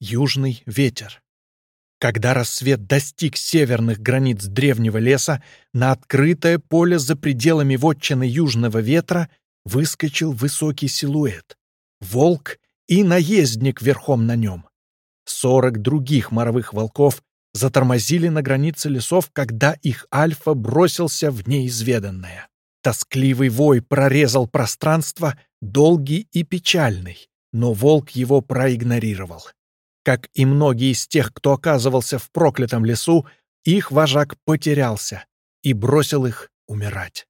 южный ветер. Когда рассвет достиг северных границ древнего леса, на открытое поле за пределами вотчины южного ветра выскочил высокий силуэт. Волк и наездник верхом на нем. Сорок других моровых волков затормозили на границе лесов, когда их альфа бросился в неизведанное. Тоскливый вой прорезал пространство, долгий и печальный, но волк его проигнорировал. Как и многие из тех, кто оказывался в проклятом лесу, их вожак потерялся и бросил их умирать.